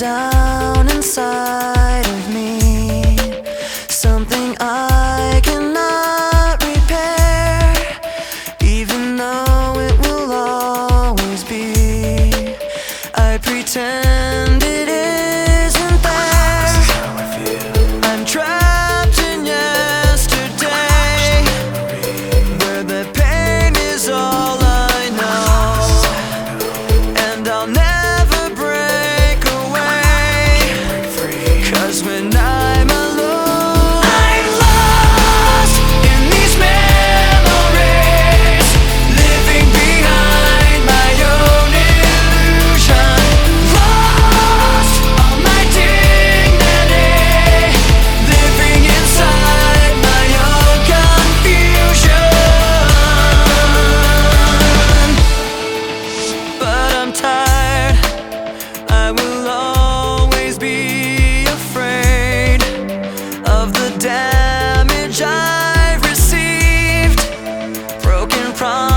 down inside of me. Something I cannot repair, even though it will always be. I pretend. from